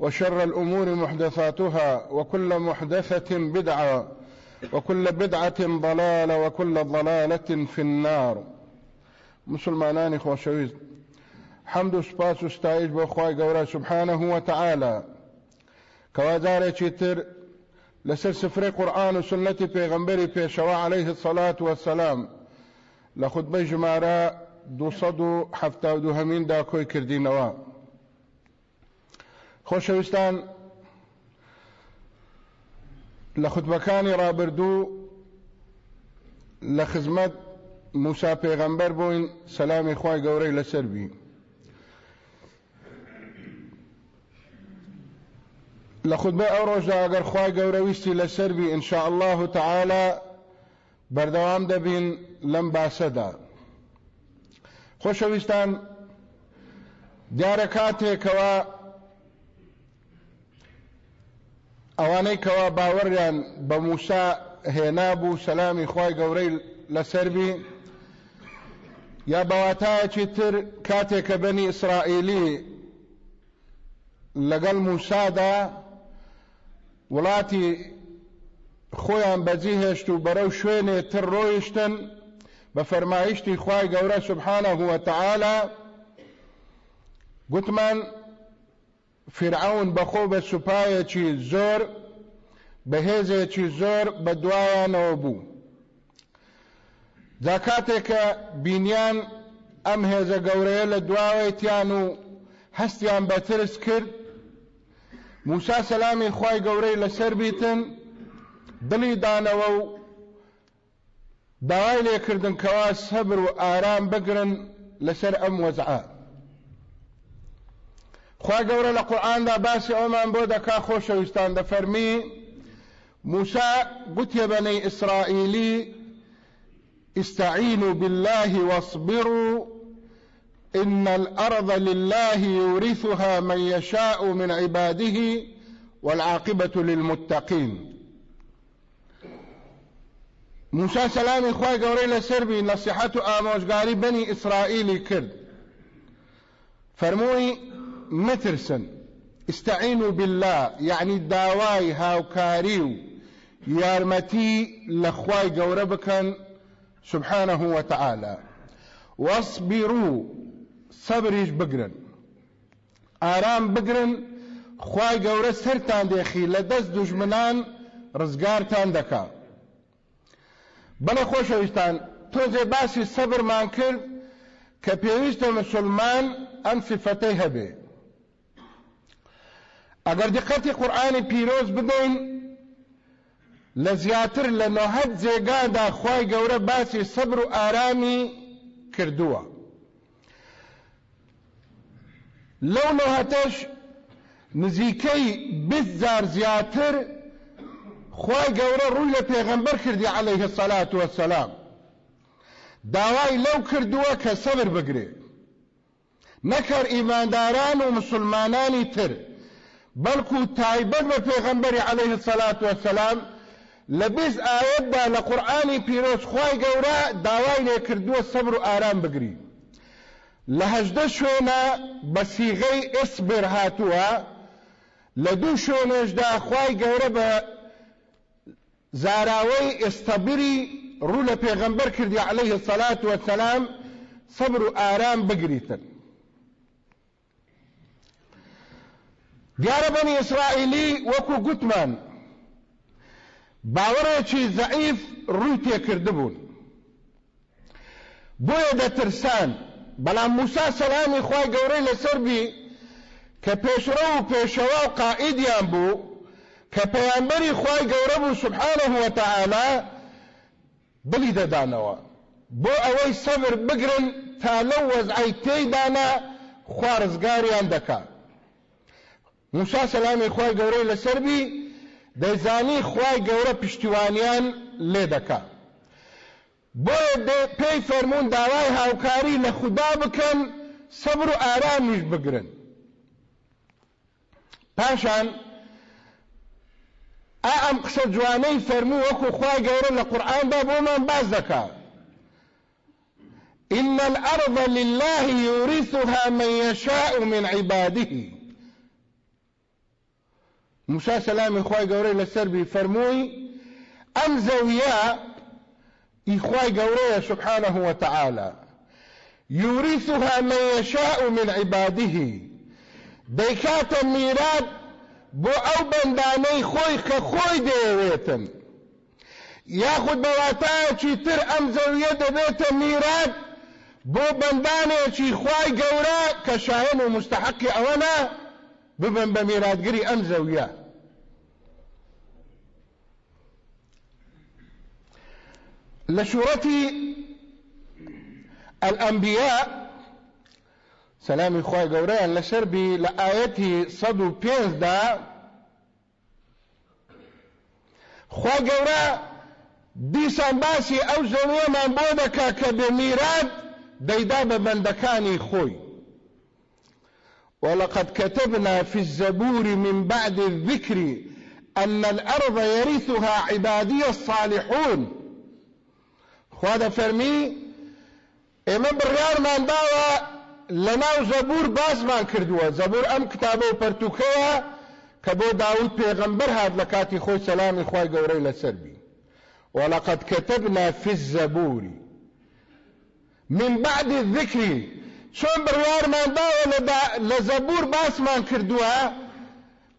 وشر الأمور محدثاتها وكل محدثة بدعة وكل بدعة ضلالة وكل ضلالة في النار. مسلمانان خوشويز حمد و سپاس و ستایش بۆ خی گەورە سبحانه وتعالى کەوازارێکی تر لەسەر سفرەی قورآن و سنەتی پێغەمبەری پێشەوە عليه الصلاة والسلام لە خودبەی ژمارە دوسەد و هەفتا و دووهەمیندا کۆی کردینەوە. خۆشەویستان لە خودبەکانی ڕابردوو لە خزمەت موسا پێغەمبەر بووین سەلامی خی گەورەی لەسەر بی لە خودبە ئەو ڕۆژدا ئەگەر خی گەورەویستی لەسەربی ئینشاء الله تعالى بەردەوام دەبین لەم باسەدا. خۆشەویستان دیارە کاتێکەوە ئەوانەی کەوا باوەڕیان بە موسا هێنا بوو سەلامی خی گەورەی لەسەربی یا بەواتایەکی تر کاتێکە بەنی ئیسرائیلی لەگەڵ موسادا وڵاتی خۆیان بەجی هێشت و بەرەو شوێنێ تر ڕۆیشتن بە فەرمایشتی خوای گەورە سبحانه وتعالى گوتمان فرعون بەخۆ بە سوپایەکی زۆر بەهێزێکی زۆر بە دوایانەوە بوو جا کاتێکە بینیان ئەم هێزە گەورەیە لە دواوەیتیان و هەستیان بە ترس کرد. موسا سەلامی خی گەورەی لەسەر بیتن دڵی دانەوە و داوای لێکردن کەوا سەبر و ئارام بگرن لەسەر ئەم وەزعە خوا گەورە لە قورآاندا باسی ئەومان بۆ دەکا خۆشەویستان دەفەرمی موسا گوتێ بەنەی ئیسرائیلی استعينوا بالله واصبروا إن الأرض لله يورثها من يشاء من عباده والعاقبة للمتقين. موسى سلام خواه قوري لسربي نصيحة آموشقاري بني إسرائيلي كرد فرموي مترسن. استعينوا بالله يعني داواي هاوكاريو. يارمتي لخواي قوري بكن سبحانه وتعالى. واصبروا صبريش بگرن آرام بگرن خوای گەورە سەرتان دێخی لە دەست دوژمنان ڕزگارتان دەکا بەڵێ خۆشەویستان تۆزێ باسی سەبرمان کرد کە پێویستە مسلمان ئەم سفتەی هەبێ ئەگەر دقەتی قورآانی پیرۆز بدەین لە زیاتر لە نۆهەت جێگادا خوای گەورە باسی سەبر و ئارامی کردووە. لەو نەهاتەش نزیکەی بیست زار زیاتر خی گەورە ڕووی لە پێغەمبەر کردی عليه الصلاة والسلام داوای لەو کردووە کە سەبر بگرێ. نەکەر ئیمانداران و مسلمانانی تر. بەڵکو تایبەت بە پێغەمبەری عليه الصلاة والسلام لە بیست ئاەتدا لە قورآانی پیرۆز خی گەورە داوای لێ کردووە سەبر و ئارام بگری. لە هەژدە شوێنە بە سیغەی ئسبر هاتووە لە دوو شوێنێشدا خی گەورە بە زاراوەی ئێستەبری ڕوو لە پێغەمبەر کردی عليه الصلاة والسلام سەبر و ئارام بگریتن. دیارە بەنی ئیسرائیلی وەکو گوتمان. باوەڕێکی زەعیف ڕووی تێکردبوون بۆیە دەترسان بەڵام موسا سەلامی خی گەورەی لەسەربی کە پێشڕە و پێشەوە و قائیدیان بوو کە پەیامبەری خی گەورە بوو سبحانه وتعالى بڵی دەدانەوە. بۆ ئەوەی سەبر بگرن تا لەو وەزعی تێیدانا خوارزگاریان دەکات موسا سەلامی خی گەورەی لەسەربی دەیزانی خی گەورە پشتیوانیان لێ دەکات بۆیە پێی فەرمونون داوای هاوکاری لە خوددا بکەن سەبر و ئارامیش بگرن. پاشان ئەم قسە جوانەی فەرموو وەکو خی گەورە لە قورآاندا بۆمان باز دەکات إن الأرض لله يورثها من يشاء من عباده. موسى سلام إخوائي قوري لسربي فرموي أم زويا إخوائي قوري سبحانه وتعالى. يورثها من يشاء من عباده. دەیکاتە میرات بۆ ئەو بەندانەی خۆی کە خۆی دەیەوێتن یاخود بەواتایەکی تر ئەم زەویە دەبێتە میرات بۆ بەندانێکی خوای گەورە کە شایەن و مستحقی ببن بە میراتگری ئەم زەویە شوڕەتی الأنبياء. سلامی خوای گەورەیان لەسەر بی لە ئاەتی سەد و پێنجدا خوا گەورە دیسان باسی زەویەمان بۆ دەکا کە بێ میرات دەیدا بە ولقد كتبنا في الزبور من بعد الذكر أن الأرض يرثها عبادي الصالحون. خواد فرمي إما بريار من داوى لەناو زەبور باسمان کردووە. زەبور ئەم کتابە و پەرتوکەیە کە بۆ داود پێغەمبەر هات لە کاتی خۆی سەلامی خی لەسەر بی ولقد كتبنا في الزبور من بعد الذكر چۆن بڕوارمان داوە لە زەبور باسمان کردووە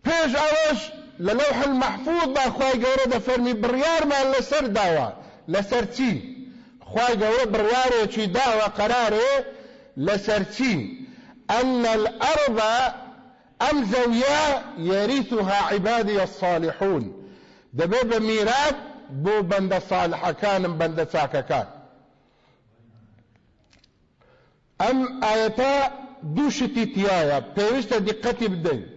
پێش ئەوەش لە لەوح المەحفوظ با خی گەورە دەفەرمی بڕیارمان لەسەر داوە. لەسەر چی؟ خی گەورە بڕوارێکی داوە قەرارێ لسرتي أن الأرض أم زويا يرثها عبادي الصالحون. بند صالح كان بند ساكا كان أم آيتا دوشتي تيايا بيوشتا دقتي بدين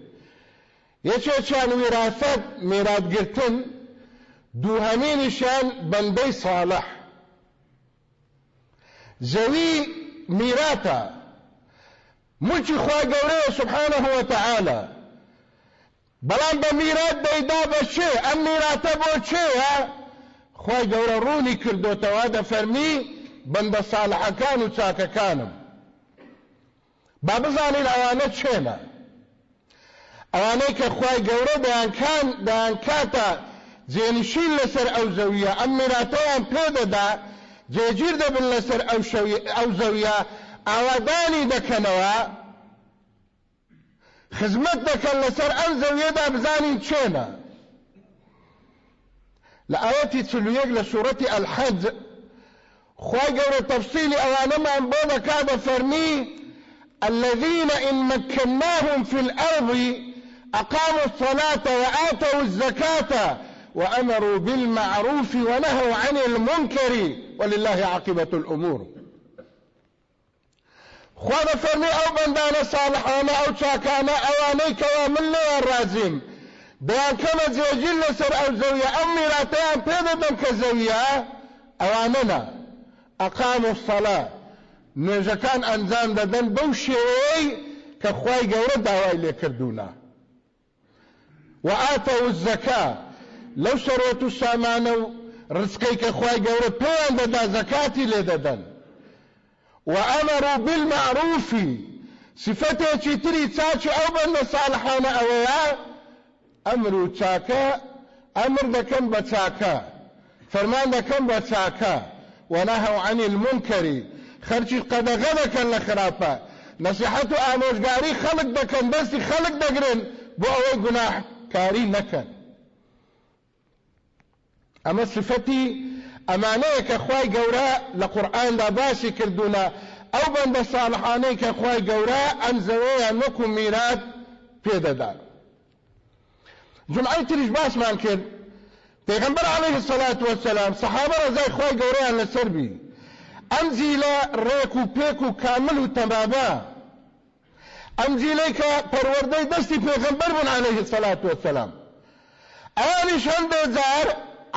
يشان وراثات ميرات قرتن دوهمين شان بندي صالح. زوي میراتە ملکی خوا گەورەیە سبحانه وتعالى بەڵام بە میرات دەیدا بە چێ؟ ئەم میراتە بۆ چێە؟ خی گەورە ڕوونی کردوتەوە دەفەرمی بەندە ساڵحەکان و چاکەکانم. با بزانین ئەوانە چێنە؟ ئەوانەی کە خی گەورە دەیانکان دەیان کاتە جێنشین لەسەر ئەو زەویە. ئەم میراتەیان پێدەدا جێگیر دەبن لەسەر ئەو زەویە. ئاوادانی دەکەنەوە. خزمەت دەکەن لەسەر ئەم زەویەدا بزانین چێنە. لە ئاەتی چلویەک لە سوورەتی ئەلحەج خی گەورە تەفسیلی ئەوانەمان بۆ دەکا دەفەرمی الذين إن مكناهم في الأرض أقاموا الصلاة وآتوا الزكاة. وأمروا بالمعروف ونهوا عن المنكر ولله عاقبة الأمور. خوا دەفەرمی ئەو بەندانە ساڵحانە ئەو چاکانە ئەوانەی کەوا من لێیان رازیم بەیان کەمە جێگیر لەسەر ئەو زەویە ئەم میراتەیان پێ دەدەم کە زەویە ئەوانەنا ئەقام و سەڵا نوێژەکان ئەنجام دەدەن بەو شێوەیەی کە وآتوا لو شروط سامانە و ڕزقەی کە خوای گەورە پێیان دەدا زەکاتی لێ دەدەن وأمروا بالمعروف صفتێکی تری چاچ ئەو بەندە ساڵحانە ئەوەیە ئەمر و چاکە ئەمر دەکەن بە چاکە فەرمان دەکەن بە چاکە ونهوا عن المنكر خەرچی قەدەغە دەکەن لە خراپە نصیحەت و ئامۆژگاری خەڵک دەکەن دەستی خەڵک دەگرن بۆ ئەوەی گوناح کاری نەکەن ئەمە صفەتی ئەمانەیە کە خوای گەورە لە قورئاندا باسی کردوونە ئەو بەندە ساڵحانەی کە خوای گەورە ئەم زەوەیان وەکو میرات پێدەدات جمعی تریش باسمان کرد پێغمبەر عليه الصلاة والسلام صحابە ڕزای خوای گەورەیان لەسەر بی ئەم جیلە ڕێک و پێک و کامل و تەمامە ئەم جیلەی کە پەروەردەی دەستی پێغمبەر بوون عليه الصلاة والسلام. ئەوانیش هەندێک جار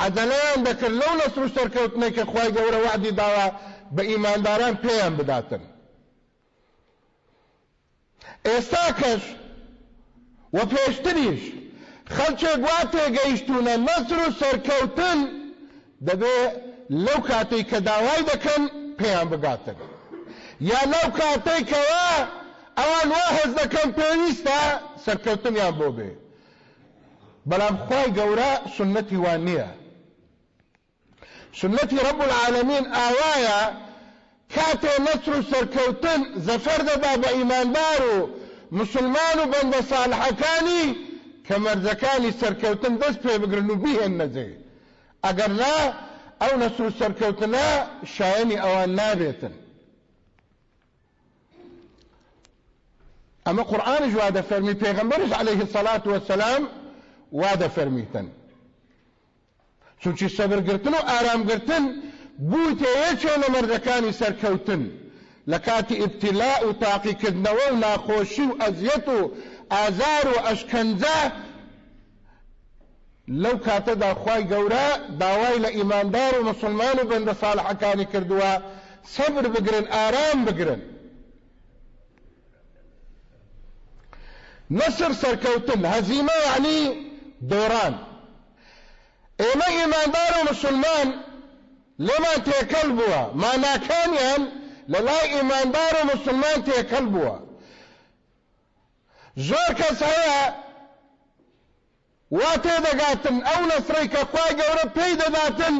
عدەلەیان دەکرد لەو نەسر و سەرکەوتنەی کە خوای گەورە وعدی داوە بە ئیمانداران پێیان بداتن. ئێستا کەش و پێشتریش خەڵکێک وا تێگەیشتونە نەسر و سەرکەوتن دەبێ لەو کاتەی کە داوای دەکەن پێیان بگاتن. یا لەو کاتەی کەوا ئەوان وا هەز دەکەن پێویستە سەرکەوتنیان بۆ بێ بەڵام خی گەورە سنەتی وان نییە سنەتی ڕب العالمین ئاوایە کاتێ نەسر و سەرکەوتن زەفەر دەدا بە ئیماندار و مسلمان و بەندە ساڵحەکانی کە مەرجەکانی سەرکەوتن دەست پێ بگرن و بیهێن نەجێ ئەگەر نا ئەو نەسر و سەرکەوتنە شایەنی ئەوان نابێتن اما قرآن جواد فرمي پیغمبرش عليه الصلاة والسلام واد فرميتن. چونچی سبر گرتن و آرام گرتن بوتێ یەکێ لە مەردەکانی سەرکەوتن. لە کاتی ئبتیلا و تاقیکردنەوە و ناخۆشی و ئەزیەت و ئازار و ئەشکەنجە لەو کاتەدا خی گەورە داوای لە ئیماندار و مسلمان و بەندە ساڵحەکانی کردووە سەبر بگرن ئارام بگرن. نصر سەرکەوتن هەزیمە یعنی دۆڕان ئێمە ئیماندار و مسلمان لێمان تێکەل بووە ماناکانیان لە لای ئیماندار و مسلمان تێکەل بووە زۆر کەس هەیە وا تێدەگاتن ئەو نەسڕی کە خوای گەورە پێی دەداتن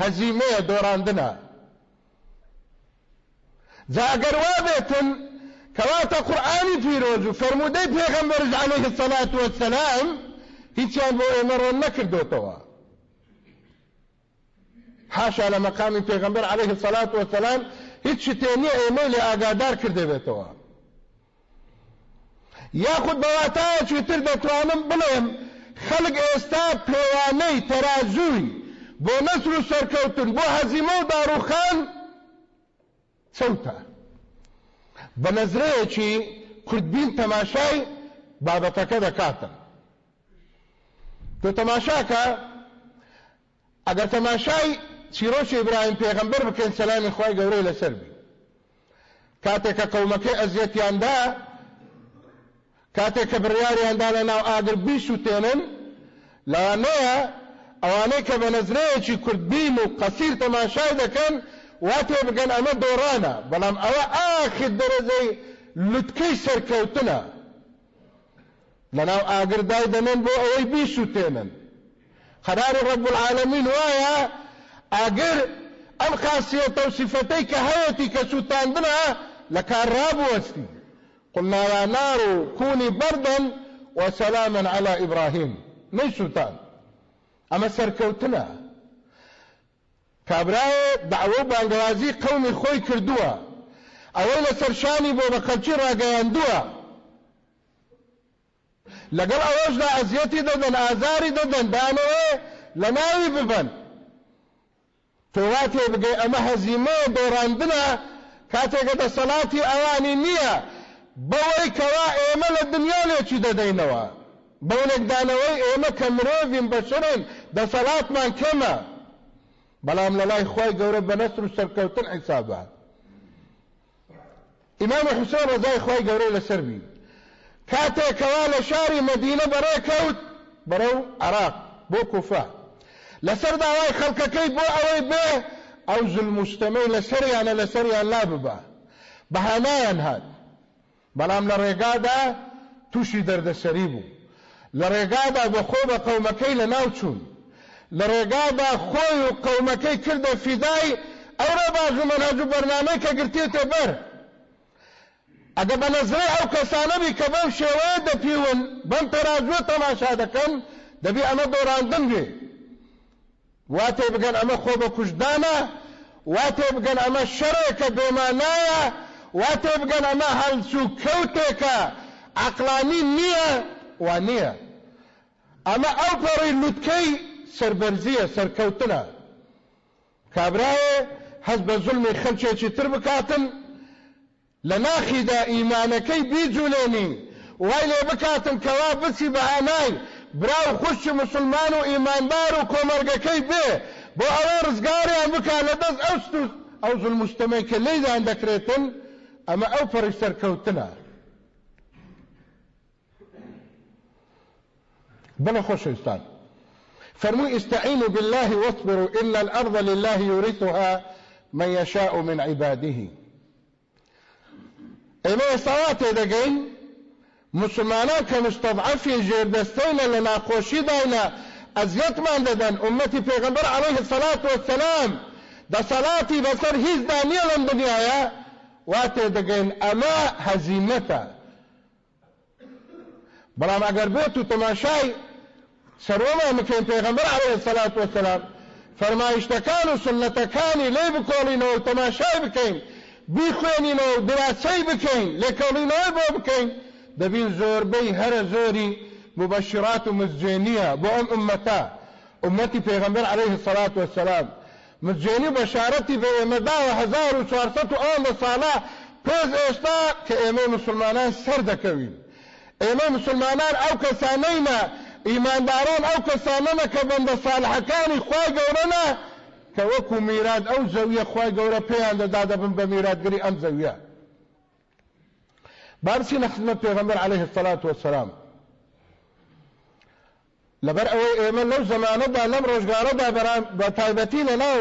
هەزیمەیە دۆڕاندنە جا ئەگەر وا بێتن كواتا قرآني في روزو فرمودي پیغمبر عليه الصلاة والسلام هیچیان بۆ ئێمە ڕۆن حاشا لە مەقامی پێغمبەر عليه الصلاة والسلام هیچ شتێنی ئێمە لێ ئاگادار کردەبێتەوە یاخود بەواتایەکی تر دەتوانم بڵێم خەڵک ئێستا پێوانەی تەرازووی بۆ نەسر و سەرکەوتن بۆ هەزیمە و داڕوخان چەوتە. بە نەزرەیەکی کوردبین تەماشای بابەتەکە دەکاتن تۆ تەماشاکە ئەگەر تەماشای چیرۆشی ئیبراهیم پێغەمبەر بکەین سەلامی خوای گەورەی لەسەر بی. کاتێک کە قەومەکەی ئەزیەتیاندا کاتێک کە بڕیاریاندا لە ناو ئاگر بیسووتێنن لەوانەیە ئەوانەی کە بە نەزرەیەکی کوردبین و قەسیر تەماشای دەکەن واتێ بگەن ئەمە دۆڕانە. بەڵام ئەوە ئاخر دەرەزەی لوتکەی سەرکەوتنە. لەناو ئاگردای دەمێن بۆ ئەوەی بیسووتێنن قراری رب العالمین وایە ئاگر ئەم خاصیەتە و سیفەتەی کە هەیەی کە سووتاندنە لە کار ڕابوەستی قلنا يا نار كوني بردا وسلاما على إبراهيم. نيسوتان أما سركوتنا کابرایە داوە و بانگوازی قومی خۆی کردووە ئەوەی لە سەرشانی بۆ بە خەلکی ڕاگەیاندووە لەگەڵ ئەوەشدا ئەزیەتی دەدەن ئازاری دەدەن دانەوە لە ناوی ببن تۆواتێ بگەی ئەمە هەزیمە دۆڕاندنە کاتێکە دەسەڵاتی ئەوانی نییە بەوەی کەوا ئێمە لە دنیا لێکی دەدەینەوە بەونێکدانەوەی ئێمە کە مرۆڤین بەشرین دەسەڵاتمان کەمە. بەڵام لە لای خۆی گەورە بە نەسر و سەرکەوتن حیسابە. ئیمام حوسێن ڕزای خۆی گەورەی لەسەر بی کاتێکەوە لە شاری مدینە بەڕێ کەوت بەرەو عراق بۆ کوفە. لەسەر داوای خەڵکەکەی بۆ ئەوەی بێ ئەو زلمستەمەی لەسەریانە لەسەریان لا ببە بەهانایان هات بەڵام لە ڕێگادا تووشی دەردەسەری بوو لە ڕێگادا بە خۆ بە قەومەکەی لە ناو چوون لە ڕێگادا خۆی و قەومەکەی کردە فیدای ئەوڕە باش و مەنهج و بەرنامەی کە گرتێتە بەر ئەگە بە نەزرەی ئەو کەسانەبی کە بەو شێوەیە دەپیون بەم تەراجوە تەماشا دەکەن دەبی ئەمە واتێ بگەن ئەمە خۆ بە کوژدانە واتێ بگەن ئەمە شەرێکە بێمانایە واتێ بگەن ئەمە هەڵسو کەوتێکە عقلانی نییە وا نییە ئەمە ئەو پەڕی لوتکەی سربەرزیە سەرکەوتنە کابرایە هەز بە زولمی خەلچێکی تر بکاتن لە ناخیدا ئیمانەکەی بیجوولێنی وای لێ بکاتن کەوا بچی بە ئانای براو خوشی مسلمان و ئیماندار و کۆمەرگەکەی بێ. بۆ ئەوە ڕزگاریان بکە لە دەست ئەوست ئەو زلمستەمەی کە لێدان دەکرێتن ئەمە ئەو سەرکەوتنە بلا خۆشەویستان فرموا استعينوا بالله واصبروا إن الأرض لله يورثها من يشاء من عباده. ئێمە ئێستاوا تێدەگەین مسلمانان کە مستضعفی ژێردەستەینە لە ناخۆشیدایە ئەزیەتمان دەدەن ئومەتی پێغەمبەر عليه الصلاة والسلام دەسەڵاتی بەسەر هیچ دانیە لەم دنیاە وا تێدەگەین ئەمە هەزیمەتە بەڵام ئەگەر بێت و تەماشای سەرۆمان بکەین پێغەمبەر عليه الصلاة والسلام فەرمایشتەکان و سنەتەکانی لێ بکۆڵینەوە و تەماشای بکەین بیخوێنینەوە دراسەی بکەین لێکەڵینەوەی بۆ بکەین دەبین زۆربەی هەرە زۆری مبشرات و مزجێنیە بۆ ئەم ئومەتا ئومەتی پێغەمبەر عليه الصلاة والسلام مزجێنی بەشارەتی بە ئێمەداوە هزار و چوارسەد و ئەوەندە ساڵە پێز ئێستا کە ئێمە مسلمانان سەر دەکەوین ئێمە مسلمانان ئەو کەسانەینە ئیمانداران ئەو کەسانەنە کە بەندە ساڵحەکانی خوای گەورەنە کە وەکو میراد ئەو زەویە خی گەورە پێیان دەدا دەبن بە میراتگری ئەم زەویە بارسی نەخدمە پێغەمبەر عليه الصلاة والسلام. لەبەر ئەوەی ئێمە لەو زمانەدا لەم ڕۆژگارەدا بە تایبەتی لەناو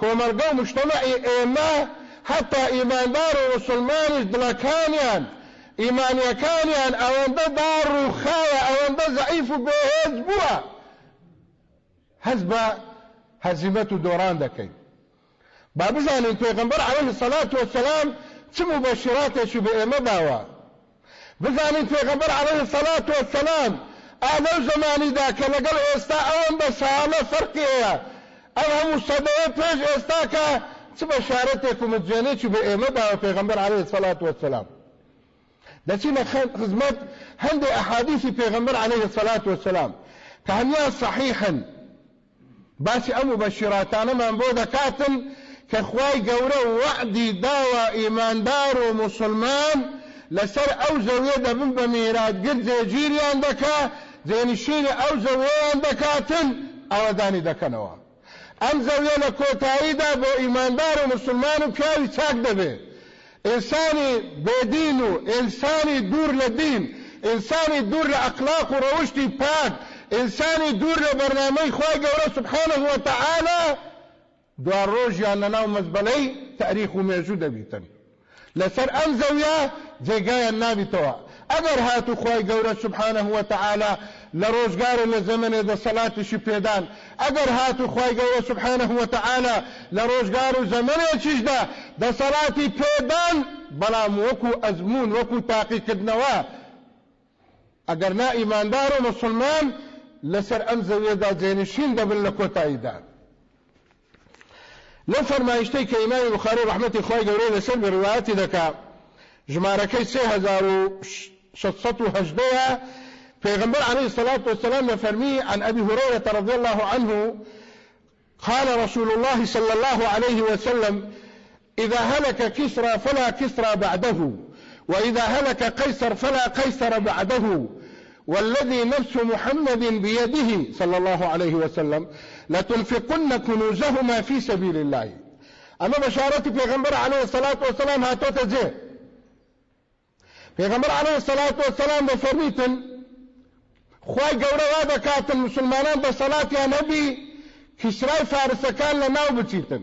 کۆمەلگە و مشتەمەعی ئێمە حتا ئیماندار و مسلمانیش دڵەکانیان ئیمانیەکانیان ئەوەندە داڕ و خایە ئەوەندە زەعیف و بێهێز بووە هەز بە هەزیمەت و دۆڕان دەکەین با بزانین پێغمبەر عليه الصلاة والسلام چ مبشراتێکی بە ئێمە داوە بزانین پێغمبەر عليه الصلاة والسلام ئەوەندە ساڵە فەرقی هەیە ئەو هەموو سەدەیە پێش ئێستا کە چ بەشارەتێک و مجێنێکی بە ئێمە داوە پێغمبەر عليه الصلاة والسلام. دەچینە خزمەت هەندێک ئەحادیثی پێغمبەر عليه الصلاة والسلام. کە هەمیان صحیحن. باسی ئەم بەشیراتانەمان بۆ دەکاتن کە خوای گەورە وعدی داوە ئیماندار و مسلمان لەسەر ئەو زەویە دەبن بە میراتگر جێگیریان دەکا جێنشینی ئەو زەویەیان دەکاتن ئەوەدانی دەکەنەوە. ئەم زەویە لە کۆتاییدا بۆ ئیماندار و مسلمان و پیاوی چاک دەبێت ئینسانی بێدین و ئینسانی دوور لە دین ئینسانی دوور لە ئەقلاق و ڕەوشتی پاک ئینسانی دوور لە بەرنامەی خی گەورە سبحانه وتعالى دوار ڕۆژیان لەناو مەزبەلەی تاریخ و مێژوو دەبیتن. لەسەر ئەم زەویە جێگایان نابیتەوە. ئەگەر هاتو خی گەورە سبحانه وتعالى لە ڕۆژگار و لە زەمنێ دەسەڵاتیشی پێدان. ئەگەر هاتو خی گەورە سبحانه وتعالى لە ڕۆژگار و زەمنێکیشدا دەسەڵاتی پێدان بەڵام وەکو ئەزمون وەکو تاقیکردنەوە. ئەگەر نا ئیماندار و مسلمان لەسەر ئەم زەوێدا جێنشین دەبن لە کۆتاییدا. لە فەرمایشتەی کە ئیمامی بخاری ڕحمەتی خۆی گەورەی لەسەر بڕواەتی دەکا ژمارەکەی سێ هزار و شەت و هەژدەیە پیغمبر عليه الصلاة والسلام فرمي عن أبي هريرة رضي الله عنه قال رسول الله صلى الله عليه وسلم إذا هلك كسرى فلا كسرى بعده وإذا هلك قيصر فلا قيصر بعده. والذي نفس محمد بيده صلى الله عليه وسلم لتنفقن كنوزهما في سبيل الله. أما بشارة پیغمبر عليه الصلاة والسلام هاتو تجه پیغمبر عليه الصلاة والسلام بفرميتن خواهي قورا وادا كاتن مسلمانان بصلاة يا نبي كسراي فارسكان لناو بچيتن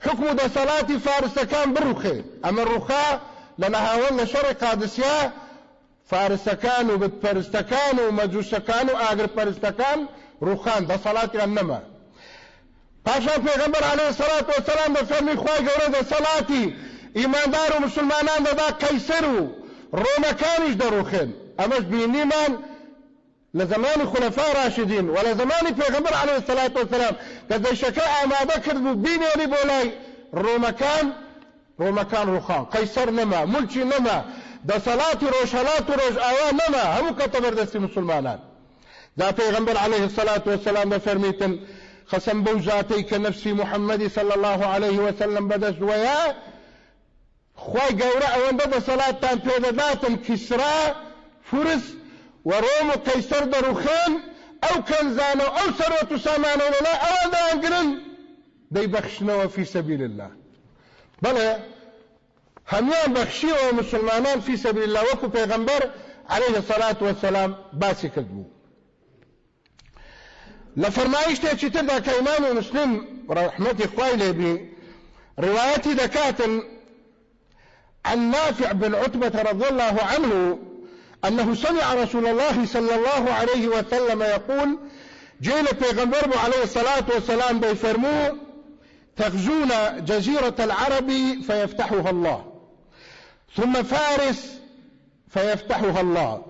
حكم دا صلاة فارسكان بروخي أما الرخاء لنهاون شر قادسيا فارسكان وبتفرستكان ومجوسكان وآقر فرستكان روخان دا صلاة النما پاشا پیغمبر علیه الصلاة والسلام بفرمی خواه گوره دا صلاتی ایماندار و مسلمانان دا قیسر و رومکانش دروخن امش بینیمان لزمان خلفاء راشدين ولا زمان پیغمبر عليه الصلاة والسلام كذا شكاء ما ذكر بين ولي بولاي رومكان رومكان روخان. قيصر نما ملشي نما. دا صلاة روش هلات روش آوا نما همو كتبر دستي مسلمانان. دا پیغمبر عليه الصلاة والسلام بفرميتن خسم بو ذاتي كنفسي محمد صلى الله عليه وسلم بدس ويا خوای گەورە ئەوەندە بە سەڵاتتان پێدەداتن کیسرا فرس و ڕۆم و کەیسەر دەڕوخێن ئەو کەنزانە و ئەو سەرۆت و سامانە لەلا ئەوەندەیانگرن دەیبەخشنەوە فی سەبیل الله. بەڵێ هەمیان بەخشیەوە مسلمانان فی سەبیل الله وەکو پێغەمبەر عليه الصلاة والسلام باسی کرد بوو لە فەرمایشتێکی تردا کە ئیمام مسلم ڕحمەتی خوای لێبی دكاتن عن نافع بن عتبة رضي الله عنه أنه سمع رسول الله صلى الله عليه وسلم يقول جيل پیغمبر عليه الصلاة والسلام بيفرمو تغزون جزيرة العرب فيفتحها الله ثم فارس فيفتحها الله.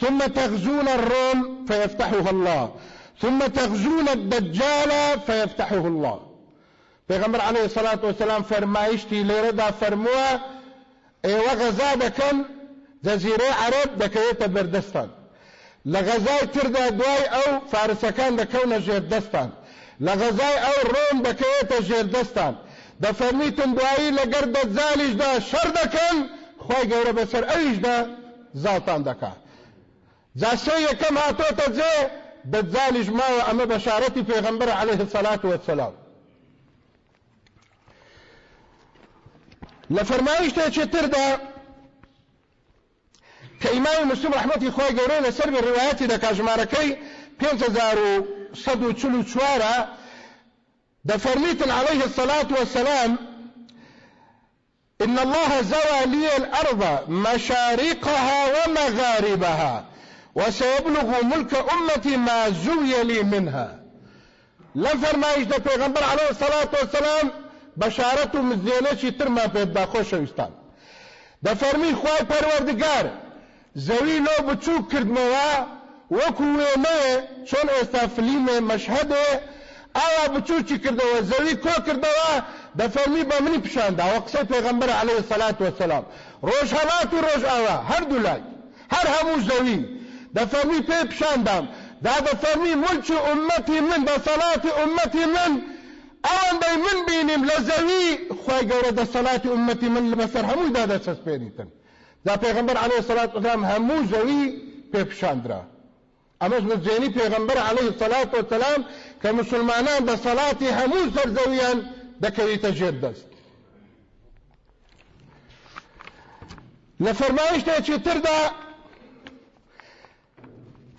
ثم تغزون الروم فيفتحها الله. ثم تغزون الدجال فيفتحه الله. پیغمبر عليه الصلاة والسلام فرمایشتی لردا فرموه ئێوە غەزا دەکەن عرب دەکەوێتە بەردەستان لە غەزای تردا دوای ئەو فارسەکان دەکەونە ژێردەستان لە غەزای ئەو دەفەرمیتن دوایی لەگەر دەجالیشدا شەر دەکەن خی گەورە بەسەر ئەویشدا زاڵتان دەکات جاسێ یەکەم هاتۆتە جێ دەجالیش ماوە ئەمە بەشارەتی پێغەمبەر عليه الصلاة والسلام. لە فەرمایشتێکی تردا کە ئیمامی مسلم ڕحمەتی خۆی گەورەی لەسەر بە ڕواەتی دەکا ژمارەکەی 5144 دفرميت عليه الصلاة والسلام إن الله زوى لي الأرض مشارقها ومغاربها وسيبلغ ملك أمتي ما زوي لي منها. لم فرمايش ده پیغمبر عليه الصلاة والسلام بەشارەت و مزێنێکی ترمان پێدا خۆشەویستان دەفەرمی خوای پەروەردگار زەوی لۆ بچوو کردمەوە وەکو وێمەیە چۆن ئێستا فلیمێ مەشهدێ ئاوا بچووکی کردەوە زەوی کۆ کردەوە دەفەرمی بە منی پیشاندا وە قسەی پێغەمبەر عليه سەلات وسلام ڕۆژ هەڵات و ڕۆژ ئاوا هەردوو لای هەر هەموو زەوی دەفەرمی پێ پیشاندام دا دەفەرمی ملکی ئومەتی من دەسەڵاتی ئومەتی من ئەوەندەی من بینیم لە زەوی خی گەورە دەسەڵاتی ئومەتی من بەسەر هەمووی دا دەچەسپێنیتن دا پێغمبەر عليه سەلات وسلام هەموو زەوی پێپشاندرا ئەمەش نزێنی پێغمبەر عليه سەلات وسلام کە مسلمانان دەسەڵاتی هەموو سەر زەویان دەکەویتە ژێر دەست لە فەرمایشتێکی تردا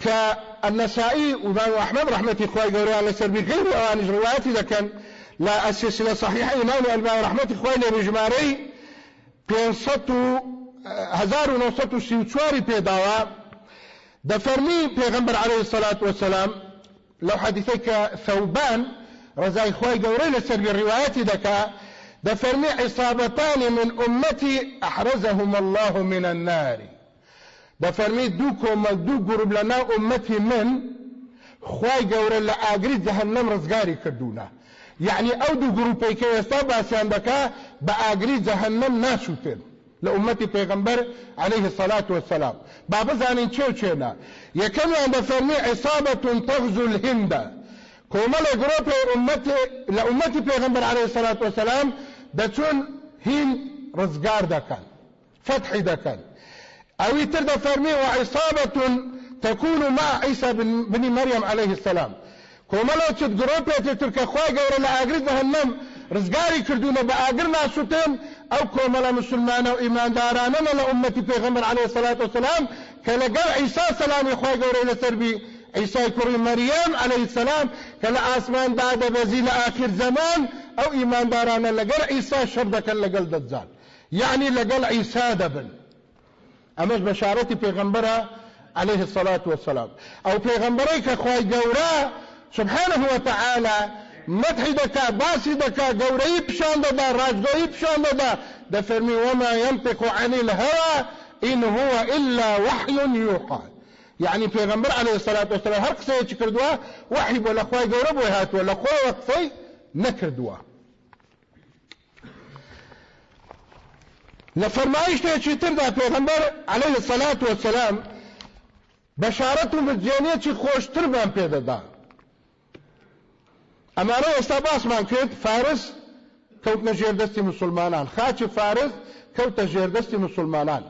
کە النسائي وإمام أحمد رحمة إخوائي قولي على سربي غير أوانج رواياتي لكن لا السلسلة صحيحة إمام الباني رحمة إخوائي لبجماري پێنسەد و هزار و نۆسەد و سی و چواری پێداوە دەفەرمی پێغمبەر عليه الصلاة والسلام لو حديثي كثوبان رزاي خواي قوري لسر الروايات دكا دفرمي عصابتان من أمتي أحرزهم الله من النار. دفرمي دوكو ما دو قرب لنا أمتي من خواي قوري لآقري جهنم رزقاري كردونا. يعني أو دو گروپی که استا باسیان دکا با آگری جهنم ناشوتن لأمتي پیغمبر عليه الصلاة والسلام. بابا زانين چو چينا. يكم عند فرمي عصابة تغزو الهند. كومل گروپ امتي لأمتي پیغمبر عليه الصلاة والسلام دچون هند ڕزگار دەکەن فتحی دەکەن ئەوی تر دەفەرمی وعیسابة تكون مع عيسى بن مريم عليه السلام. کۆمەڵەوە چت گرۆپێتتر کە خخوای گەورە لە ئاگر دەهنم ڕزگاری کردوونە بە ئاگر ئەو کۆمەڵە مسلمانە و ئیماندارانەمە لە ئومەتی پێغەمبەر عليه سلات وسلام کە لەگەڵ عیسا سەلامی خخوای گەورەی لەسەربی عیسای کوڕی مەریەم عليه السلام کە لە ئاسمان دادەبەزی لە آخر زمان ئەو ئیماندارانە لەگەڵ عیسا شەر دەکەن لەگەڵ دەجال یعنی لەگەڵ عیسا دەبن ئەمەش بەشارەتی پێغەمبەرە عليه الصلاة والسلام. أو پیغمبری که خواهی گورا سبحانه وتعالى مدحی دکا باسی دکا گوری پشان دادا راجگوی پشان دادا. دفرمی وما ينطق عن الهوى إن هو إلا وحي يوحى يعني پیغمبر عليه الصلاة والسلام هر قصه چې کردوا وحي بولا خوای ګوره بو هات ولا خو وقفي نکردوا لفرمایش ته چې تر دا پیغمبر عليه الصلاة والسلام بشارت و مجانیت چې خوشتر بان پیدا ده ئەمانە ئێستا باسمان کرد فارس کەوتنە ژێردەستی مسلمانان. خاچی فارس کەوتە ژێردەستی مسلمانان.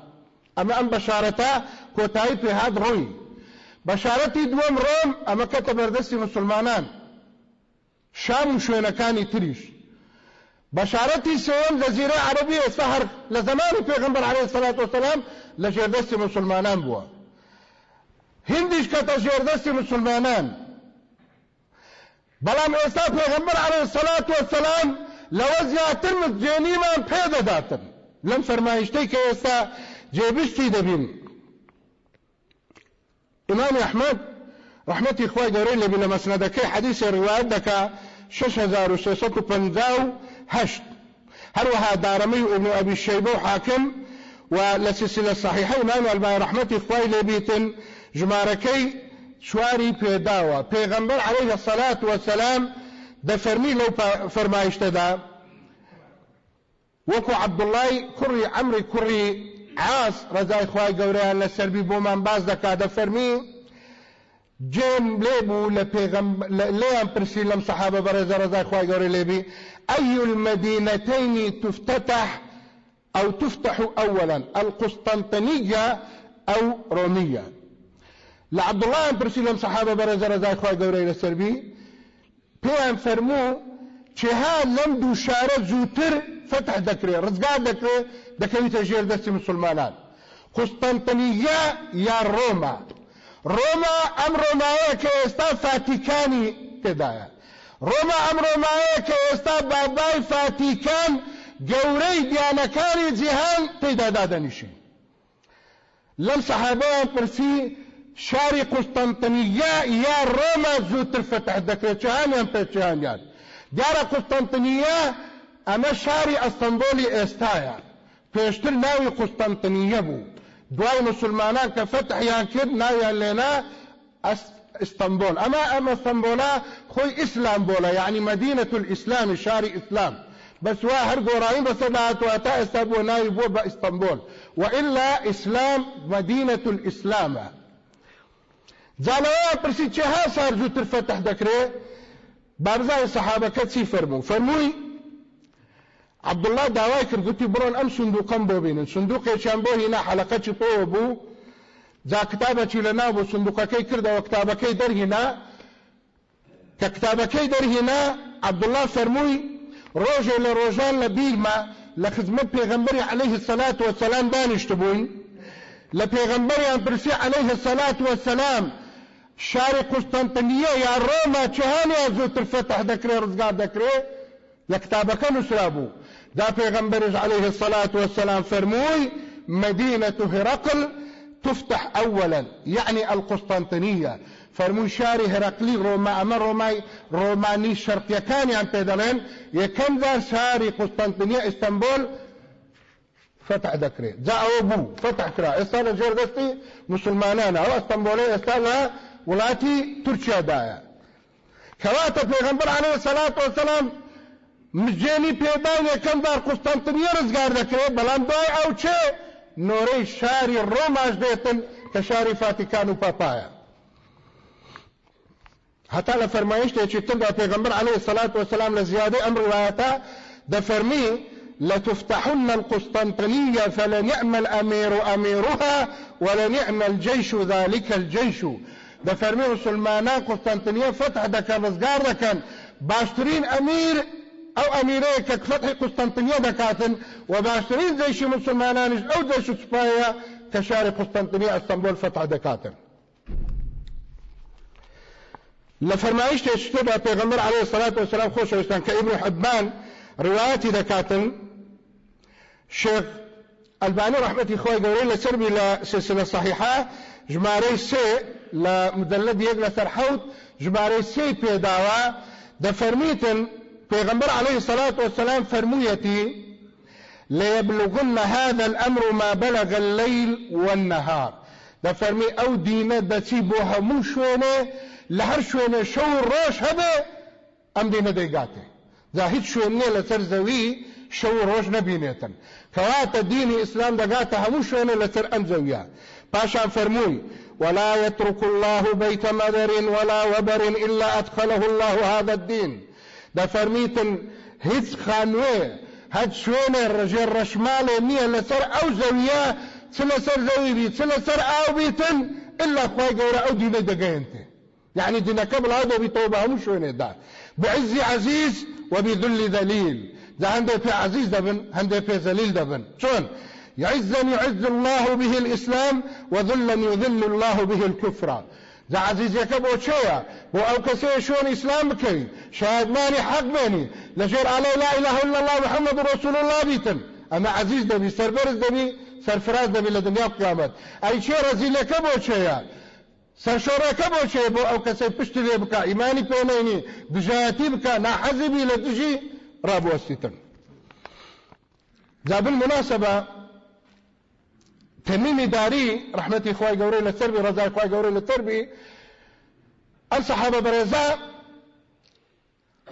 ئەمە ئەم بەشارەتە کۆتایی پێهات ڕۆی بەشارەتی دووەم ڕۆم ئەمە کەتە بەردەستی مسلمانان. شام و شوێنەکانی تریش. بەشارەتی سێوەم جەزیرە عەرەبی ئێستا هەر لە زمانی پێغەمبەر عەلەیهی سەلات لە مسلمانان بووە. هندیش کەتە ژێردەستی مسلمانان. بەڵام ئێستا پێغمبەر عليه الصلاة والسلام لەوە زیاتر مجێنیمان پێدەداتن لەم فەرمایشتەی کە ئێستا جێبشتی دەبین ئیمامی ئەحمەد رحمەتی خوای گەورەی لە مەسنەدەکەی حەدیثی ڕوایەت دەکا 6358 هەروەها دارەمەی ابن ئەبی الشەیبە و حاکم و لە سلسلە صحیحەی ئیمام ئەلبانی رحمەتی خوای لێبیتن چواری پێداوە. پێغەمبەر عليه الصلاة والسلام دەفەرمی لەو فەرمایشتەدا وەکو عەبدوڵای کوڕی عەمری کوڕی عاس ڕزای خوای گەورەیان لەسەربی بۆمان باز دەکا دەفەرمی جێم لێبوو لە لێیان پرسی لەم سەحابە بەڕێزە ڕزای خوای گەورە لێبی أي المدينتين تفتتح أو تفتح أولا؟ القسطنطينية أو رومية؟ لعبد الله پرسی لەم سەحابە بەرەزە ڕزای خۆی گەورەی لەسەربی پێیان فەرموو چها لەم دوو شارە زووتر فتح دەکرێت ڕزگار دەکرێت دەکەویتە ژێر دەستی مسلمانان. قوستەنتەنیە یا ڕۆما؟ ڕۆما ئەم ڕۆمایە کە ئێستا فاتیکانی تێدایە. ڕۆما ئەم ڕۆمایە کە ئێستا بابای فاتیکان گەورەی دیانەکانی جیهان تێدا دادەنیشین لەم سەحابەیان پرسی شاری قسطنطنیه یا روما زووتر فتح دەکرێت چهانیان پێچیانیان دیارە قسطنطنیه ئەمە شاری ئەستەمبۆلی ئێستایە پێشتر ناوی قسطنطنیه بوو دوای مسلمانان کە فتحیان کرد ناویان لێنا ئەستەمبۆل ئەمە ئەمە ئەستەمبۆلا خۆی ئیسلام بۆلە یعنی مدینة الإسلام شاری ئیسلام بس وا هەر گۆڕایی بەسەر داهاتوە تا ئێستا بۆ ناوی بۆ بە ئیستەمبۆل مدينة الإسلام. جالەوە پرسی چێها سار زووتر فەتح دەکرێ بارزای سەحابەکە چی فەرموو فەرمووی عبدله داوای کرد گوتی بڕۆن ئەم سندوقم بۆ بینن سندوقێکیان بۆ هینا حەلەقەچی تۆوە بوو جا کتابەکی لە ناو بۆ سندوقەکەی کردەوە کتابەکەی دەرهینا کە کتابەکەی دەرهینا عبدله فەرمووی ڕۆژێ لە ڕۆژان لە بیرمە لە خزمەت پێغەمبەری عليه الصلاة والسلام دانیشت بووین. لە پێغەمبەریان پرسی عليه الصلاة والسلام شاری قوستنطنیە یا ڕۆما چهانیان زووتر فتح دەکرێ ڕزگار دەکرێ لە کتابەکە نووسرا بوو دا پێغەمبەرش عليه الصلاة والسلام فەرمووی مدينة هرقل تفتح أولا يعني القسطنطينية فرمووی شاری هەرقلی ڕۆما ئەمە ڕۆمای ڕۆمانی شەرقیەکانیان پێدەڵێن یەکەم جار شاری قوستنطنیە ئیستەمبول فتح دەکرێت جا بوو فتح کرا. ئێستا لە جێردەستی مسلمانانە ئەو وڵاتی تورکیادایە کەواتە پێغەمبەر عەلەیهی سەلات وەسەلام مجێنی پێدان یەکەم بار قوستەنتنیە ڕزگار دەکرێت بەڵام دوای ئەو چێ نۆرەی شاری ڕۆماش دێتن کە شاری فاتیکان و پاپایە هەتا لە فەرمایشتێکی تردا پێغەمبەر عەلەیهی سەلات وەسەلام لە زیادەی ئەم ڕوایەتە دەفەرمی لتفتحن القسطنطينية فلنعم الأمير أميرها ولنعم الجيش ذلك الجيش ده فرمي مسلمانان قسطنطينية فتح ده كان رزقار ده كان باشترين أمير أو اميري كك فتح قسطنطينية دكاتن وباشترين جيش مسلمانان أو جيش سبايا كشاري قسطنطينية إسطنبول فتح دكاتن لفرمایش تشتبه پیغمبر علیه الصلاة والسلام خوش وستان كابن حبان روایتی دکاتن شيخ الباني رحمتي خوي قولي لسربي لسلسلة صحيحة جماري سي لمدلد يقل سرحوت جماري سي بيداوا دفرميتن پیغمبر عليه الصلاة والسلام فرمويتي ليبلغن هذا الأمر ما بلغ الليل والنهار. دفرمي أو دينة دسي بوها مو شوينه لهر شوينه شو روش هذا أم دينة ديقاته زاهد شوينه لسر زوي شو روش نبينيتن كواتا ديني إسلام دقاته همو شوينه لسر أم زويا باشا فرموي ولا يترك الله بيت مدر ولا وبر إلا أدخله الله هذا الدين. دەفەرمیتن هیچ خانوێ هەد شوێنێ ڕژێ ڕەشماڵێ نییە لەسەر ئەو زەویە چ لەسەر زەوی بی چ ئاو بیتن إلا خی گەورە ئەو دینە دەگەێنتێ يعني دينەکە بڵاو دەبیتەوە بە هەموو شوێنێدا بعز عزيز وبذل ذليل ده هندي في عزيز دبن هندي في ذليل دبن شون يعزا يعز الله به الإسلام وذلا يذل الله به الكفر. ذا عزیزەکە بۆ چێە بۆ ئەو کەسەیە شۆن ئیسلام بکەین شادمانی حەق بێنی لەژێر لا إله إلا الله محمد رسول الله بیتن ئەمە عزیز دەبی سەربەرز دەبی سەرفراز دەبی لە دنیا قیامەت ئەی چێ ڕەزیلەکە بۆ چێە سەرشۆڕەکە بۆ چێ بۆ ئەو کەسەی پشتی لێ بکە ئیمانی پێنێنی دژایەتی بکە ناحەزیبی لە دژی تميمي داري رحمتي خواي قوري للتربي رضاي خواي قوري للتربي الصحابة برزاء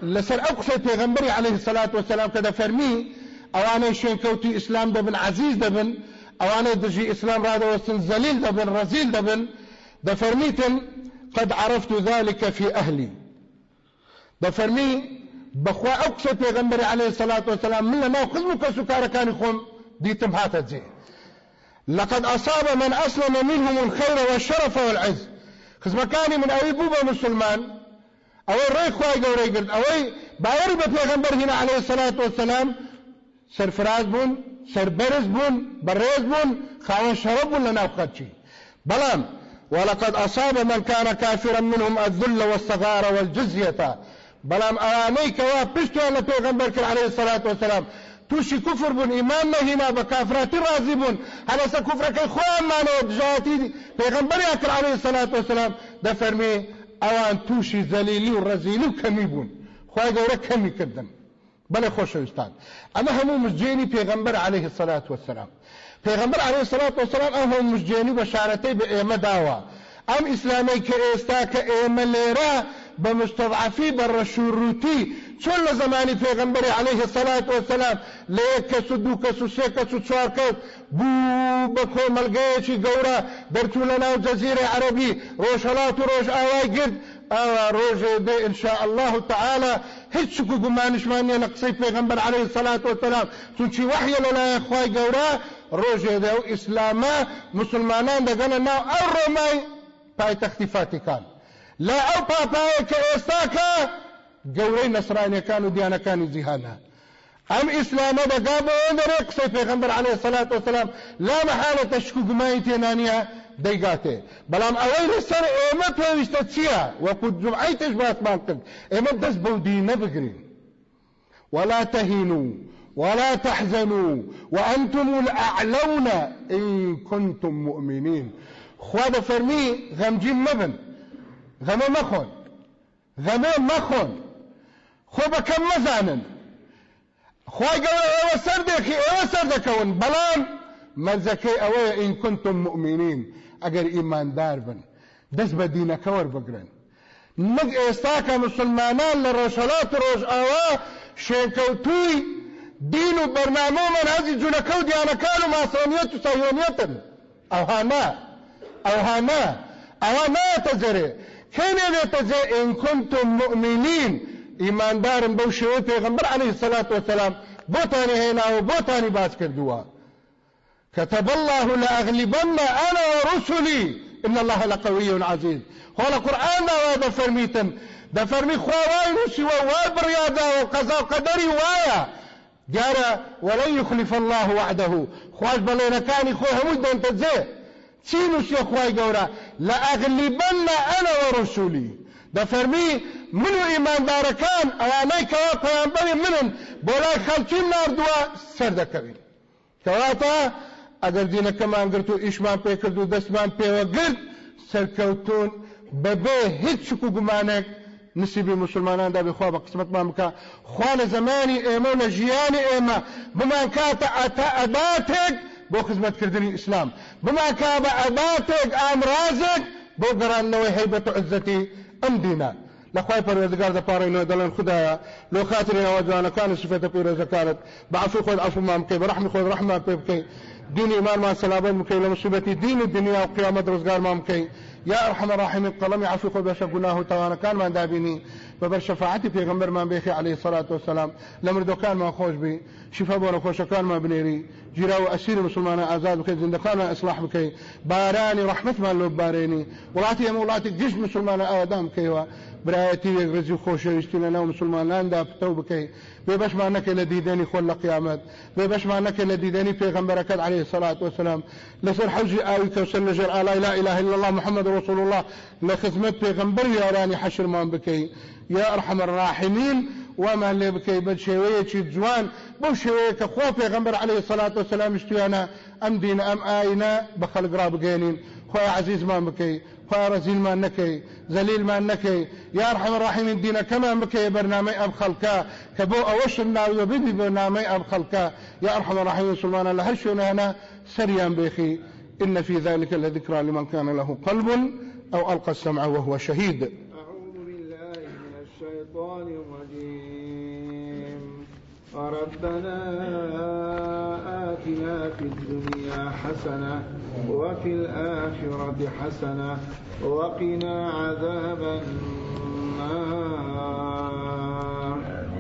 لسر أقصى پیغمبري عليه الصلاة والسلام كذا فرمي أوانا شين كوتي إسلام دبن عزيز دبن أوانا دجي إسلام رادا وسن زليل دبن رزيل دبن دفرميتن قد عرفت ذلك في أهلي. دفرمي بخوا أقصى پیغمبري عليه الصلاة والسلام من لما خزمك سكارة كان يخون ديتم هاتا زي لقد أصاب من أسلم منهم الخير والشرف والعز. خزمكاني من أوي بوبا مسلمان. واي قوري قلت أوي باوري بپیغمبر هنا عليه الصلاة والسلام. سرفراز بون سربرز بون برز بون خاون شرف بون لنا وقتشي بلام ولقد أصاب من كان كافرا منهم الذل والصغار والجزية. بلام أواني كوا بشتو على پیغمبر عليه الصلاة والسلام. توشي كفر بون ایمان نهینا بكافرات رازي بون هذا سا كفر كي خوان مانو جاتي پیغمبر اکر عليه الصلاة والسلام ده فرمي اوان توشي ذليلي ورزيلي وكمي بون. خواه قورا كمي كردن بله خوش استاد اما همو مجيني پیغمبر عليه الصلاة والسلام. پیغمبر عليه الصلاة والسلام اما هم مجيني بشارتي بإيمة داوا. ام اسلامي كإستا كإيمة ليرا بمستضعفي بالرشوروتي چۆن لە زمانی عليه الصلاة والسلام لە یەک کەس و دوو کەس و سێ کەس و چوار کەس بوو بە کۆمەلگەیەکی گەورە دەرچوو لە ناو جەزیرە عەربی ڕۆژهەڵات و ڕۆژ الله تعالى هیچ شک و گومانشمان نیە لە عليه الصلاة والسلام. چونچی وحیە لەلایەن خوای گەورە ڕۆژێ دێ و ئیسلامە مسلمانان دەگەنە ناو ئەو ڕۆمای پایتەختی فاتیکان. لا ئەو پاپایە کە ئێستاکە گەورەی نەسرانیەکان و دیانەکانی جیهانە ئەم ئیسلامە دەگا بۆ دەرێ قسەی پێغمبەر عليه سەلات وسلام لا مەحالە تەشک و گومانی تێنانیە دەیگاتێ بەڵام ئەوەی لەسەر ئێمە پێویستە چییە وەکو جمعی تش باسمان کرد ئێمە دەست بەو دینە ولا تهینوا ولا تحزنوا. وأنتم الأعلون إن كنتم مؤمنين. خوا فرمي غمجين مبن. غمه مخون غمه مخون خۆ بەکەم مەزانن خی گەورە ئێوە سەردێکی ئێوە سەردەکەون. بەڵام مەرجەکەی ئەوەیە ئین کنتم مؤمنین. ئەگەر ئیماندار بن. دەست بە دینەکە وەربگرن. نەک ئێستا کە مسلمانان لە ڕۆژهەڵات ڕۆژ ئاوا شێکەوتووی دین و بەرنامە و مەنهەجی جوولەکە و دیانەکان و ماسۆنیەت و سەهۆنیەتن ئەوها نا. ئەوها نا. ئەوە نایەتە بێتە جێ ئین کنتم مؤمنین ایماندارم بەو شێوە پێغمبەر عليه الصلاة والسلام. بۆتانی هێنا و بۆتانی باس کردووە كتب الله لأغلبن أنا ورسلي. إن الله لقوي عزيز. هو القرآن دا فرميتن دا فرمي خواواي نسي وابريادا وقضاء قدري وايا. جارا ولن يخلف الله وعده خواش بلين كاني خوه همود دون تزيه چینوش یە خی گەورە لأغلبن أنا ورسولي. دفرمي منو إيمان داركان أواني كوا پیانبري منن. بولاي خلقي ناردوا سردكوين كواتا اگر دینه کمان گرتو ایشمان پی کرد و دستمان پی و گرد سرکوتون ببه هیچ شکو گمانک نسیبی مسلمانان دا بخوا با قسمت ما مکا. خوان زمانی ایمه و نجیان ایمه. بمان کاتا اتا اداتک بۆ خزمەتکردنی ئیسلام. بماکە بە ئەباتێک ئامرازێک بۆ گەڕانەوەی هەیبەت و عزەتی ئەم دینە. لەخوای پەروەردگار دەپاڕێنەوە دەڵێن خدایە لۆ خاتری ئەوە جوانەکان سفەتە پیرۆزەکانت بە عفو خۆت عفومان بکەی بە ڕحمی خۆت ڕحمان پێ بکەی دینی ایمانمان سەلابەت بکەی لە مصیبەتی دین و دنیا و قیامەت ڕزگارمان بکەی یا ارحم الراحمین قەڵەمی عفو خۆ بەشە گوناه و تاوانەکانمان دابینی. بەبەر شەفاعەتی پێغەمبەرمان بێخی عەلەیهی سەڵات وسەلام لە مردەکانمان خۆش بی شفا بۆ نەخۆشەکانمان بنێری جیرا و ئەسیر مسلمانە ئازاد بکەیت زندەکانە ئەسلاح بکەیت بارانی ڕەحمەتمان لۆ بارێنی وڵاتی ئەمە وڵاتی گشت مسلمانە ئاوادام بکەیەوە برایەتی و خۆشەویستی لە ناو مسلماناندا پتەو بکەیت بێ بەشمان نەکەی لە دیدەنی خۆل لە قیامەت بێ بەشمان نەکەی لە دیدەنی پێغەمبەرەکەت عليه سەلات وسلام لەسەر حەوزی ئاوی کەوسەر لەژێر ئالای لا إله إلا الله محمد رسول الله. لە خزمەت پێغەمبەر یارانی حەشرمان بکەی یا ئەرحەم الراحمین. ومان لێ بکەی بە شێوەیەکی جوان. بۆ شێوەیە کە خۆ پێغەمبەر عليه سەلات وسلام شتیانە ئەم دین ئەم ئاینە بە خەڵک ڕابگەێنین خۆی عزیزمان بکەی خوا رزیلمان نەکەی زەلیلمان نەکەی یا ڕحم ڕحیمین دینەکەمان بکەی بەرنامەی ئەم خەڵکە کە بۆ ئەوەشم ناویە ببی بەرنامەی ئەم خەڵکە یا ڕحم ڕحیم سلمانە لە هەر شوێنانە سەریان بێخی إن في ذلك لذكرى لمن كان له قلب أو ألقى السمع وهو شهيد. أعوذ بالله من الشيطان الرجيم. ربنا آتنا في الدنيا حسنة وفي الآخرة حسنة وقنا عذاب النار.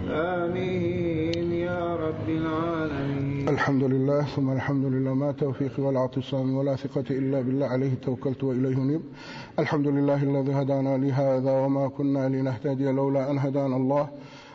آمين يا رب العالمين. الحمد لله ثم الحمد لله ما توفيقي ولا اعتصامي ولا ثقة إلا بالله عليه توكلت وإليه نيب الحمد لله الذي هدانا لهذا وما كنا لنهتدي لولا أن هدانا الله.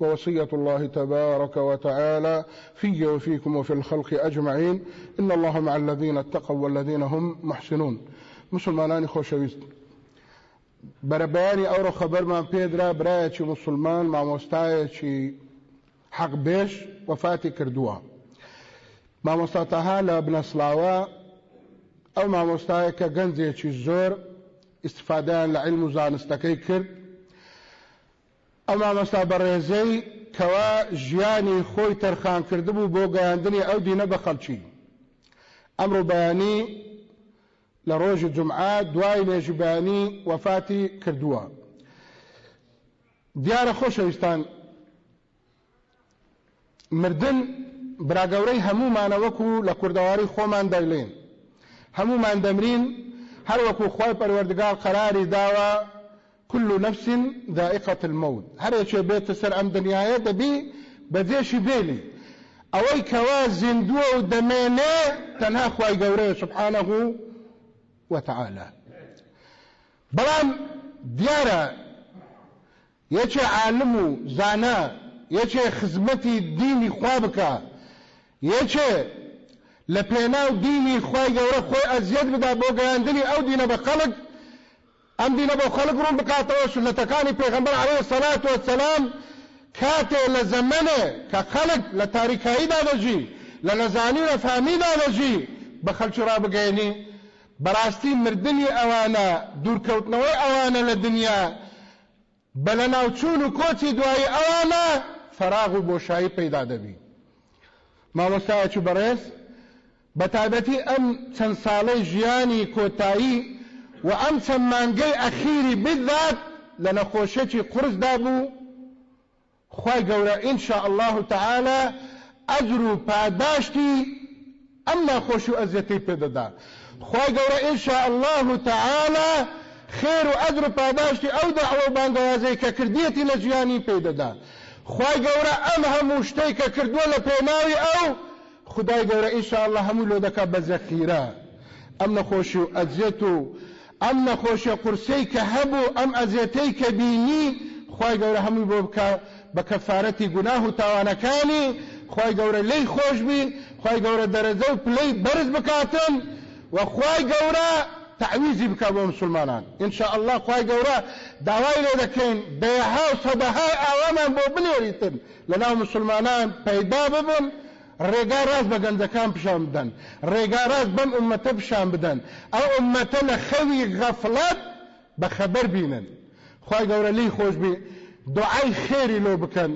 ووصية الله تبارك وتعالى في وفيكم وفي الخلق أجمعين. إن الله مع الذين اتقوا والذين هم محسنون. مسلمانان خوشويست بەرەبیانی ئەوڕۆ خەبەرمان پێدرا برایەکی مسلمان مامۆستایەکی حەق بێش وەفاتی کردووە مامۆستاتەها لە بنەسلاوە ئەو مامۆستایە کە گەنجێکی زۆر استفادیان لە علم و زانستەکەی کرد. ئەو مامۆستا بەڕێزەی کەوا ژیانی خۆی تەرخان کردبوو بۆ گەیاندنی ئەو دینە بە خەڵکی. ئەمڕۆ بەیانی لە ڕۆژی جمعە دوای نێژبانی وەفاتی کردووە. دیارە خۆشەویستان. مردن براگەورەی هەمومانە وەکو لە کوردەواری خۆمان دەیڵێن هەمومان دەمرین هەر وەکو خۆی پەروەردگار قەراری داوە كل نفس ذائقة الموت. هر يچه بيت سر ام دنیايا دبي بذيشي بيلي اوي كوا زندوه دمينه تنها خواي قوريه سبحانه وتعالى بلان ديارة يچه عالمو زانا يچه خزمتي ديني خوابكا يچه لپێناو دینی خی گەورە خۆی بدا بۆ گەیاندنی ئەو دینە بە ئەم دینە بۆ خەڵک ڕوون بکاتەوە سنەتەکانی پێغەمبەر عەلەیهی سەلات وەسەلام کاتێ لە زەمەنێ کە خەڵک لە تاریکاییدا دەژی لە نەزانی لە فامیدا دەژی بە خەڵکی ڕابگەێنی بەڕاستی مردنی ئەوانە دوورکەوتنەوەی ئەوانە لە دنیا بە لە ناوچوون و کۆچی دوایی ئەوانە فەراغ و بۆشایی پەیدا دەبی. مامۆستایەکی بەڕێز؟ بەتابەتی ئەم چەند ساڵەی ژیانی کۆتایی و ئەم چەند مانگەی ئەخیری بذات لە نەخۆشەکی قرسدا بوو خی گەورە ئینشاء الله تعالى ئەجر و پاداشتی ئەم ناخۆش و ئەزیەتی پێدەدا خی گەورە ئینشاء الله تعالى خێر و ئەجر و پاداشتی ئەو داوە بانگوازەی کە کردیەتی لە ژیانی پێدەدا خی گەورە ئەم هەموو شتەی کە کردووە لە خدای گەورە ئینشاءله هەموو لۆ دەکات بە زەخیرە ئەم نەخۆشی ئەم نەخۆشیە قورسەی کە هەبوو ئەم ئەزیەتەی کە بینی خی گەورە هەموو بۆ بکە بە کەفاەتی گوناه و تاوانەکانی خی گەورە لی خۆشببی خی گەورە دەرەجە و پلەی بەرز بکاتن وەخوای گەورە الله خی گەورە داوای لێ دەکەین دەیها و سەدەهای ئاوامان بۆ بنێریتن. مسلمانان پەیدا ببن ڕێگا ڕاست بە گەنجەکان پیشان بدەن ڕێگا ڕاست بەم ئومەتە پیشان بدەن ئەو ئومەتە لە خەوی غەفڵەت بە خەبەر بینن خی گەورە لی خۆشببی دوعای خێری لۆ بکەن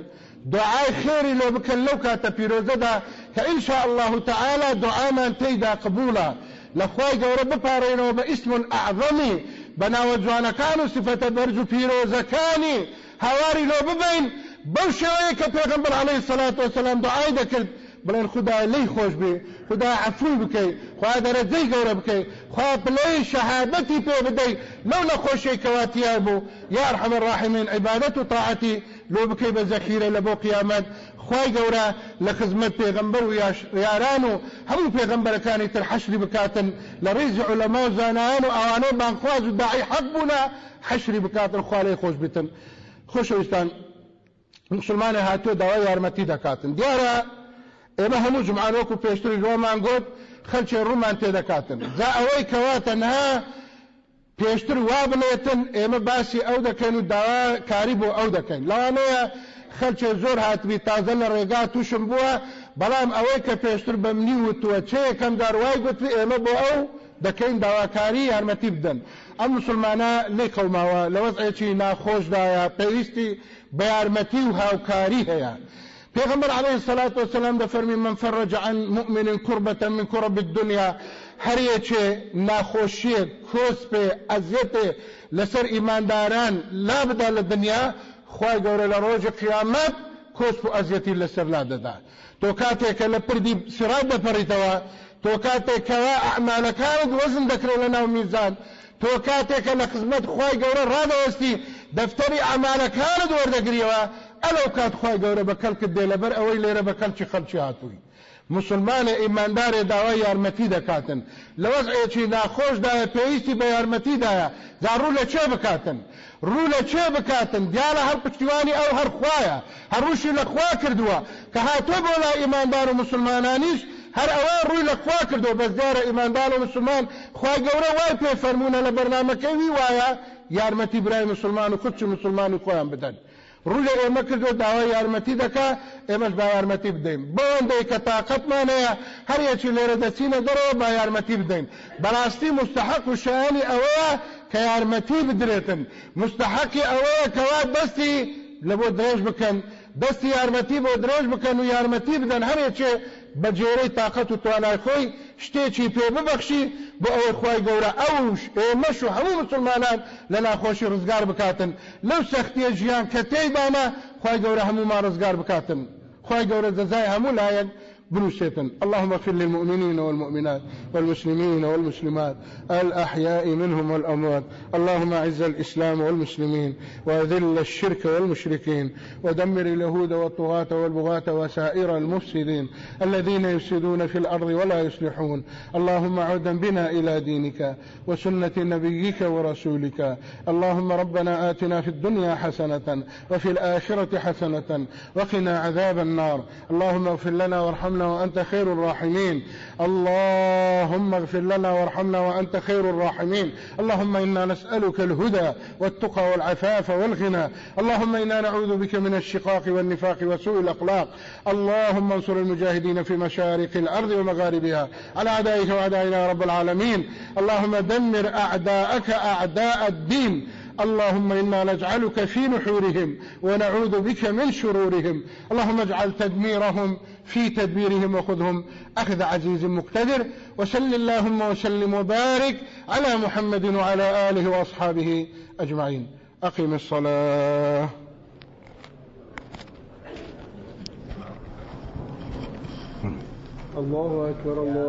دعای خێری لۆ بکەن لەو کاتە پیرۆزەدا کە الله تعالى دعامان تێیدا قبولە لەخوای گەورە بپارێنەوە بە ئیسم ئەعظەمی بەناوە جوانەکان و سفەتە بەرج و پیرۆزەکانی هاواری لۆ ببین بەو شێوەیە کە پێغمبەر عەلەیهی سەلات وسەلام دەکرد بڵێن خدا لی خۆش بێ خدا عفوی بکەی خوا دەرەجەی گەورە بکەی خوا پلەی شەهادەتی پێ بدەی لەو نەخۆشی کەواتیا بوو یا ئەرحەم الراحمین عیبادەت و تاعەتی لۆ بکەی بە زەخیرە لە بۆ قیامەت خوای گەورە لە خزمەت پێغمبەر و یاران و هەموو پێغمبەرەکانی تر حەشری بکاتن. لە ڕێزی و زانایان و ئەوانەی بانخواز و داعی حەق بوونە حەشری بکاتن خوالەی خۆش بتن. خۆشەویستان مسلمانە هاتووە داوای یارمەتی دەکاتن دیارە ئێمە هەموو جمعانۆک و پێشتری ڕۆمان گوت خەلچێ ڕوومان تێدەکاتن جا ئەوەی کەواتە نها پێشتر وا بنێتن ئێمە باسی ئەو دەکەین و داوا کاری بۆ ئەو دەکەین. لەوانەیە خەلچێ زۆر هاتبی تازە لە ڕێگا تووشم بووە بەڵام ئەوەی کە پێشتر بە منی وتووە چێ یەکەم داروای گوتوی ئێمە بۆ ئەو دەکەین داواکاری یارمەتی بدەن. ئەم مسلمانە لێ قەوماوە لە وەزعێکی ناخۆشدایە پێویستی بە یارمەتی و هاوکاری هەیە. پیغمبر عليه الصلاة والسلام ده فرمي من فرج عن مؤمن كربة من كرب الدنيا هر یچه ناخوشی کوس په عزت لسر ایمانداران لا بدا لدنیا خوای ګور له روز قیامت کوس په عزت لسر لا ددا تو کاته کله پر دی سراد پریتوا تو کاته کوا اعمال کان وزن ذکر لنا میزان. تو کاته کله خدمت خوای ګور را دوستی دفتر اعمال کان ور دګریوا ئەلو کات خی گەورە بە کەلکت دێ لەبەر ئەوەی لێرە بە کەلکی خەلکی هاتووی. مسلمانە ئیماندارێ داوای یارمەتی دەکاتن. لە وەزعێکی ناخۆشدایە پێویستی بە یارمەتیدایە جا ڕوو لە چێ بکاتن؟ ڕوو لە چێ بکاتن؟ دیارە هەر پشتیوانی ئەو هەر خوایە. هەڕوشی لە خوا کردووە. کە هاتۆ بۆ لا ئیماندار و مسلمانانیش هەر ئەوە ڕووی لە خوا کردو بەس دیارە ئیماندار و مسلمان خوا گەورە وای پێ فەرمونە لە بەرنمەکەی وایە یارمەتی برای مسلمان و خودچ مسلمانی خۆیان بدەن. ڕوو ئێمە کردو داوای یارمەتی دەکا ئێمەش با یارمەتی بدەین. بۆندەی کە تااقەتمانەیە هەرەکی لێرە دەچینە دەرەوە با یارمەتی بدەین. بەڕاستی مستحق و شایانی ئەوەیە کە یارمەتی بدرێتن. مستحقی ئەوەیە کەوا دەستی لە بۆ درێژ بکەن. دەستی یارمەتی بۆ درێژ بکەن و یارمەتی بدەن. هەرێکێ بە جێرەی تااقەت و توانای خۆی شتێکی پێ ببەخشی بۆ ئەوەی خی گەورە ئەوش ئێمەش و هەموو مسلمانان لە ناخۆشی ڕزگار بکاتن. لەو سەختیە ژیان کە تێیبانە خی گەورە هەمومان ڕزگار بکاتن. خی گەورە دەزای هەموو لایەن بنوشيتن اللهم اغفر للمؤمنين والمؤمنات والمسلمين والمسلمات الأحياء منهم والأموات. اللهم أعز الإسلام والمسلمين وأذل الشرك والمشركين ودمر اليهود والطغاة والبغاة وسائر المفسدين الذين يفسدون في الأرض ولا يصلحون. اللهم عودا بنا إلى دينك وسنة نبيك ورسولك. اللهم ربنا آتنا في الدنيا حسنة وفي الآخرة حسنة وقنا عذاب النار. اللهم اغفر لنا وارحمنا وارحمنا وأنت خير الراحمين. اللهم اغفر لنا وارحمنا وأنت خير الراحمين. اللهم إنا نسألك الهدى والتقى والعفاف والغنى. اللهم إنا نعوذ بك من الشقاق والنفاق وسوء الأخلاق. اللهم انصر المجاهدين في مشارق الأرض ومغاربها. على أعدائك وأعدائنا يا رب العالمين. اللهم دمر أعداءك أعداء الدين. اللهم إنا نجعلك في نحورهم ونعوذ بك من شرورهم. اللهم اجعل تدميرهم في تدبيرهم وخذهم. أخذ عزيز مقتدر وسل اللهم وسلم وبارك على محمد وعلى آله وأصحابه أجمعين. أقم الصلاة. الله أكبر الله